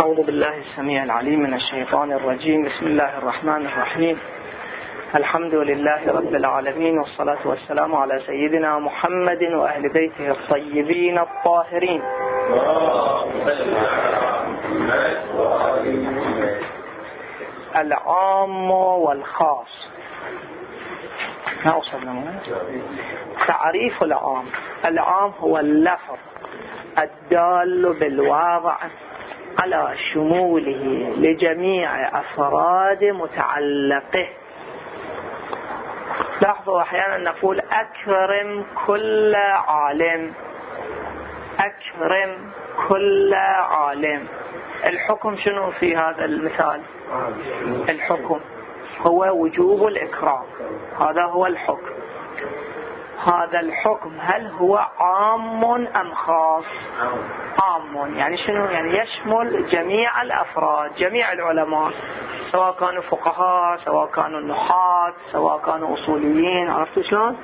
أعوذ بالله السميع العليم من الشيطان الرجيم. بسم الله الرحمن الرحيم. الحمد لله رب العالمين والصلاة والسلام على سيدنا محمد وأهل بيته الطيبين الطاهرين. العام والخاص. ما وصلنا تعريف العام. العام هو اللفظ الدال بالواضع. على شموله لجميع أفراد متعلقه. لاحظوا أحيانا نقول أكرم كل عالم. أكرم كل عالم. الحكم شنو في هذا المثال؟ الحكم. هو وجوب الإكرام. هذا هو الحكم. هذا الحكم هل هو عام أم خاص؟ عام. يعني شنو؟ يعني يشمل جميع الأفراد جميع العلماء سواء كانوا فقهاء سواء كانوا نحاة سواء كانوا أصوليين عرفتوا شلون؟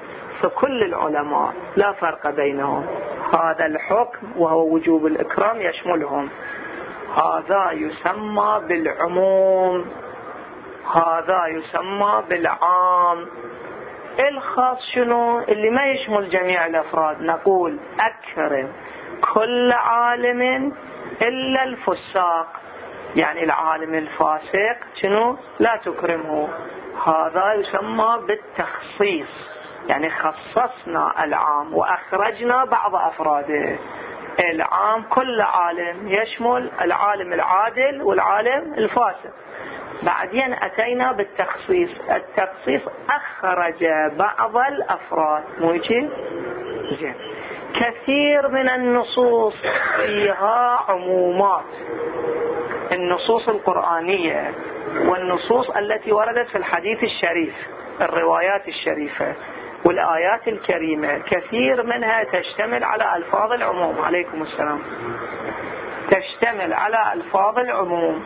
فكل العلماء لا فرق بينهم. هذا الحكم وهو وجوب الإكرام يشملهم. هذا يسمى بالعموم. هذا يسمى بالعام. الخاص شنو؟ اللي ما يشمل جميع الأفراد. نقول اكرم كل عالم إلا الفساق. يعني العالم الفاسق شنو؟ لا تكرمه هذا يسمى بالتخصيص. يعني خصصنا العام وأخرجنا بعض أفراده. العام كل عالم يشمل العالم العادل والعالم الفاسق. بعدين أتينا بالتخصيص. التخصيص أخرج بعض الأفراد. مو زين. كثير من النصوص فيها عمومات. النصوص القرآنية والنصوص التي وردت في الحديث الشريف الروايات الشريفة والآيات الكريمة كثير منها تشتمل على ألفاظ العموم. عليكم السلام. تشتمل على ألفاظ العموم.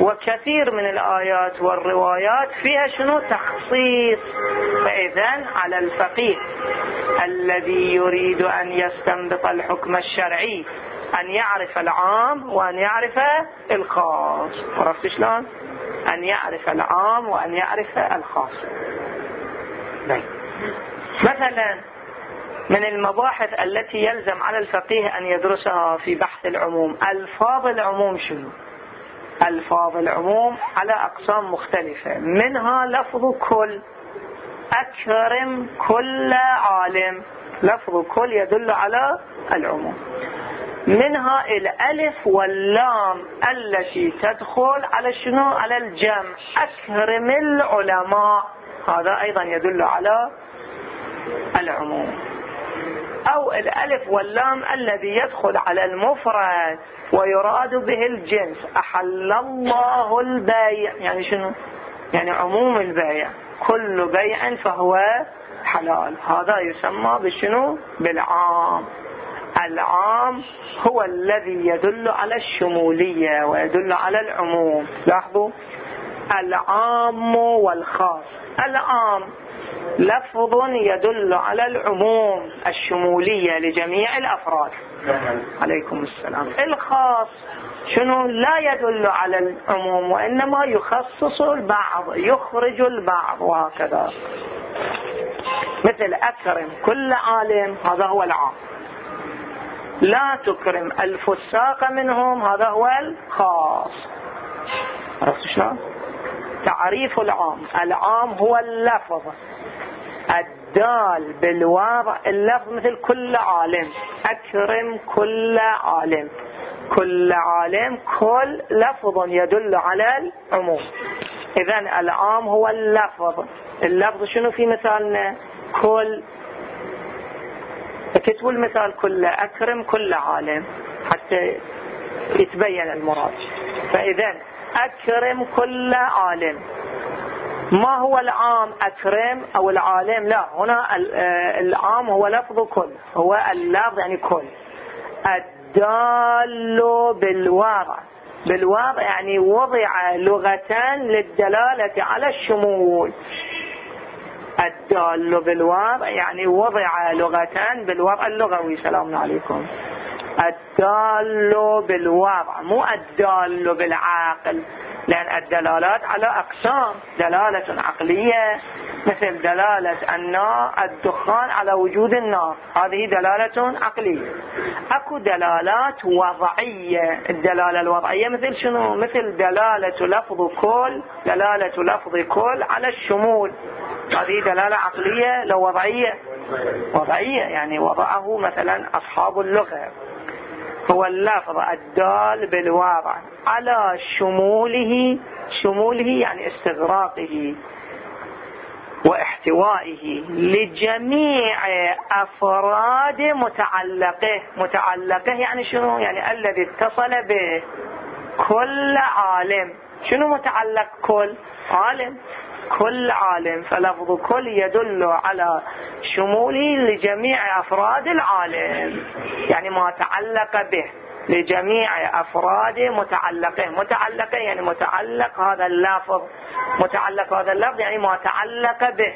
وكثير من الآيات والروايات فيها شنو؟ تخصيص. فإذا على الفقيه الذي يريد أن يستنبط الحكم الشرعي أن يعرف العام وأن يعرف الخاص. عرفت شلون؟ أن يعرف العام وأن يعرف الخاص. طيب. مثلا من المباحث التي يلزم على الفقيه أن يدرسها في بحث العموم ألفاظ العموم شنو؟ ألفاظ العموم على أقسام مختلفة. منها لفظ كل. أكرم كل عالم. لفظ كل يدل على العموم. منها الألف واللام التي تدخل على شنو؟ على الجمع. أكرم العلماء. هذا أيضا يدل على العموم. أو الألف واللام الذي يدخل على المفرد ويراد به الجنس. أحل الله البيع. يعني شنو؟ يعني عموم البيع. كل بيع فهو حلال. هذا يسمى بشنو؟ بالعام. العام هو الذي يدل على الشمولية ويدل على العموم. لاحظوا؟ العام والخاص. العام لفظ يدل على العموم الشمولية لجميع الأفراد. عليكم السلام. الخاص شنو؟ لا يدل على العموم وإنما يخصص البعض يخرج البعض وهكذا. مثل أكرم كل عالم هذا هو العام. لا تكرم الفساق منهم هذا هو الخاص. عرفت شلون؟ تعريف العام. العام هو اللفظ. الدال بالواضع اللفظ مثل كل عالم. أكرم كل عالم. كل عالم كل لفظ يدل على العموم. إذا العام هو اللفظ. اللفظ شنو في مثالنا؟ كل. كتبوا المثال كله أكرم كل عالم حتى يتبين المراد. فإذا أكرم كل عالم. ما هو العام أكرم أو العالم؟ لا هنا آه، العام هو لفظ كل هو اللفظ يعني كل. الدال بالوضع بالوضع يعني وضع لغة للدلالة على الشمول. الدال بالوضع يعني وضع لغة بالوضع اللغوي. سلام عليكم. الدال بالوضع مو الدال بالعقل لأن الدلالات على أقسام دلالة عقلية مثل دلالة النار الدخان على وجود النار. هذه دلالة عقلية. أكو دلالات وضعية. الدلالة الوضعية مثل شنو؟ مثل دلالة لفظ كل دلالة لفظ كل على الشمول. هذه دلالة عقلية لو وضعية. وضعية يعني وضعه مثلا أصحاب اللغة. هو اللفظ الدال بالواضع على شموله شموله يعني استغراقه واحتوائه لجميع أفراد متعلقه. متعلقه يعني شنو؟ يعني الذي اتصل به كل عالم. شنو متعلق كل عالم؟ كل عالم فلفظ كل يدل على شموله لجميع أفراد العالم. يعني ما تعلق به لجميع أفراد متعلقه. متعلقه يعني متعلق هذا اللفظ. متعلق هذا اللفظ يعني ما تعلق به.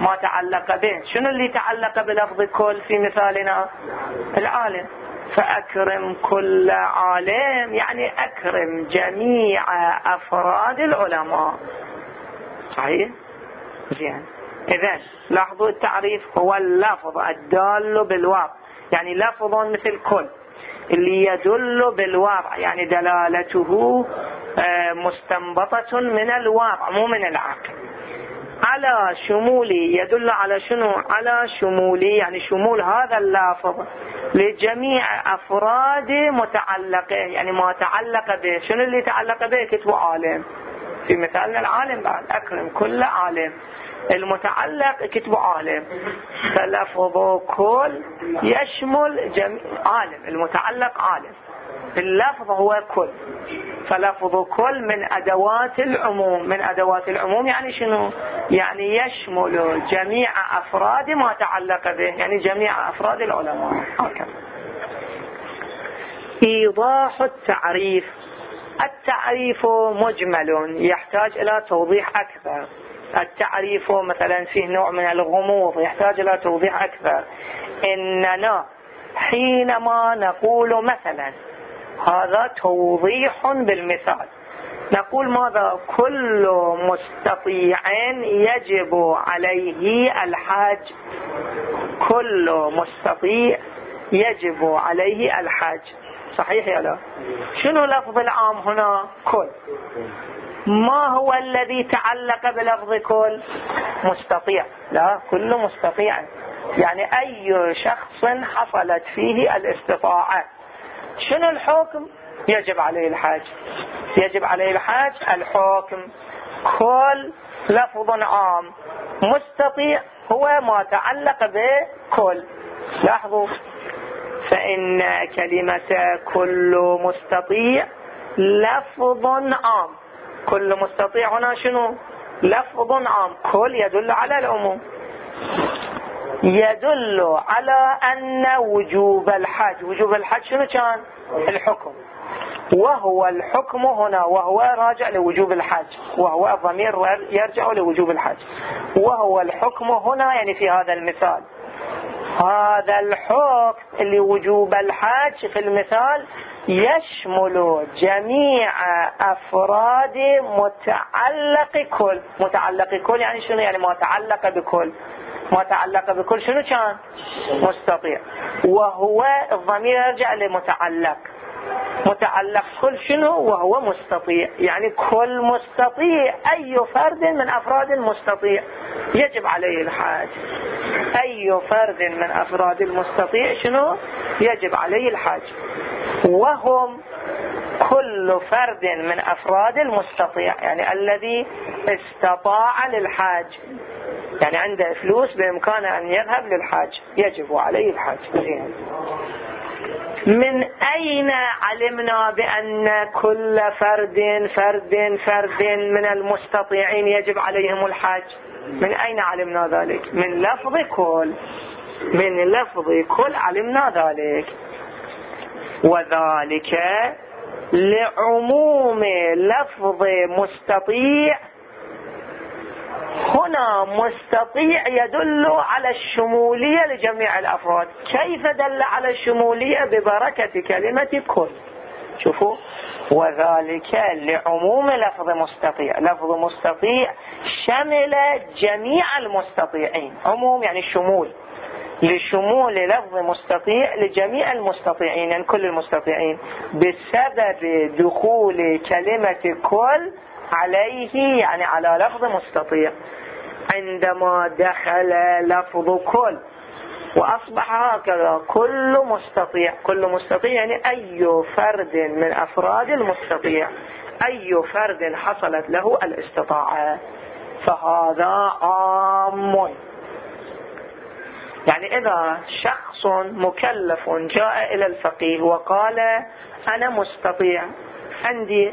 ما تعلق به. شنو اللي تعلق بلفظ كل في مثالنا؟ العالم. فأكرم كل عالم يعني أكرم جميع أفراد العلماء. صحيح؟ زين. إذا لاحظوا التعريف هو اللفظ الدال بالوضع يعني لفظ مثل كل. اللي يدل بالوضع يعني دلالته آه، مستنبطة من الواقع مو من العقل. على شمولي يدل على شنو؟ على شمولي يعني شمول هذا اللافظ لجميع أفراد متعلقة يعني ما تعلق به. شنو اللي تعلق به؟ كتب عالم. في مثالنا العالم بعد أكرم كل عالم. المتعلق كتب عالم. فلفظ كل يشمل جميع عالم. المتعلق عالم. اللفظ هو كل. فلفظ كل من أدوات العموم. من أدوات العموم يعني شنو؟ يعني يشمل جميع أفراد ما تعلق به. يعني جميع أفراد العلماء. هكذا إيضاح التعريف. التعريف مجمل يحتاج إلى توضيح أكثر. التعريف مثلا فيه نوع من الغموض يحتاج إلى توضيح أكثر. إننا حينما نقول مثلا هذا توضيح بالمثال. نقول ماذا؟ كل مستطيع يجب عليه الحاج. كل مستطيع يجب عليه الحاج. صحيح يا لا؟ شنو لفظ العام هنا؟ كل. ما هو الذي تعلق بلفظ كل؟ مستطيع. لا كل مستطيع. يعني أي شخص حصلت فيه الاستطاعة. شنو الحكم؟ يجب عليه الحاج. يجب عليه الحاج الحكم. كل لفظ عام. مستطيع هو ما تعلق بكل. لاحظوا. فإن كلمة كل مستطيع لفظ عام. كل مستطيع هنا شنو؟ لفظ عام. كل يدل على العموم. يدل على أن وجوب الحج وجوب الحج شنو كان؟ الحكم. وهو الحكم هنا. وهو راجع لوجوب الحج وهو الضمير يرجع لوجوب الحج وهو الحكم هنا يعني في هذا المثال. هذا الحكم لوجوب الحج في المثال يشمل جميع أفراد متعلق كل. متعلق كل يعني شنو؟ يعني ما تعلق بكل. ما تعلق بكل شنو كان؟ مستطيع. وهو الضمير يرجع لمتعلق. متعلق كل شنو؟ وهو مستطيع. يعني كل مستطيع أي فرد من أفراد المستطيع يجب عليه الحاج. أي فرد من أفراد المستطيع شنو؟ يجب عليه الحاج. وهم كل فرد من أفراد المستطيع يعني الذي استطاع للحاج. يعني عنده فلوس بإمكانه أن يذهب للحاج يجب عليه الحاج. من أين علمنا بأن كل فرد فرد فرد من المستطيعين يجب عليهم الحج من أين علمنا ذلك؟ من لفظ كل من لفظ كل علمنا ذلك. وذلك لعموم لفظ مستطيع هنا مستطيع يدل على الشمولية لجميع الأفراد. كيف دل على الشمولية ببركة كلمة كل؟ شوفوا. وذلك لعموم لفظ مستطيع. لفظ مستطيع شمل جميع المستطيعين. عموم يعني الشمول لشمول لفظ مستطيع لجميع المستطيعين يعني كل المستطيعين. بسبب دخول كلمة كل عليه يعني على لفظ مستطيع. عندما دخل لفظ كل وأصبح هكذا كل مستطيع. كل مستطيع يعني أي فرد من أفراد المستطيع. أي فرد حصلت له الاستطاعة. فهذا عام. يعني إذا شخص مكلف جاء إلى الفقيه وقال أنا مستطيع عندي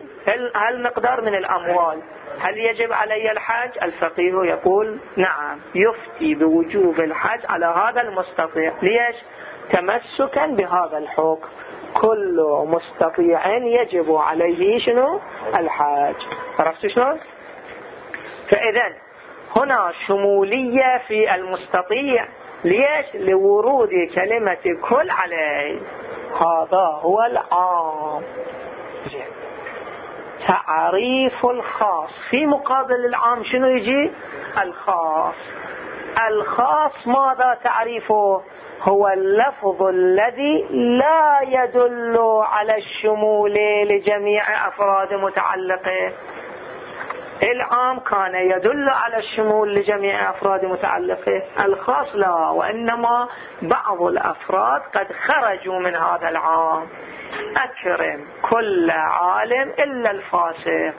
هل مقدار من الأموال؟ هل يجب علي الحج الفقيه يقول نعم يفتي بوجوب الحج على هذا المستطيع. ليش؟ تمسكا بهذا الحكم. كل مستطيع يجب عليه شنو؟ الحاج. عرفت شلون؟ فاذا هنا شمولية في المستطيع. ليش؟ لورود كلمة كل عليه. هذا هو العام. تعريف الخاص. في مقابل العام شنو يجي؟ الخاص. الخاص ماذا تعريفه؟ هو اللفظ الذي لا يدل على الشمول لجميع أفراد متعلقة. العام كان يدل على الشمول لجميع أفراد متعلقة. الخاص لا وإنما بعض الأفراد قد خرجوا من هذا العام. أكرم كل عالم إلا الفاسق.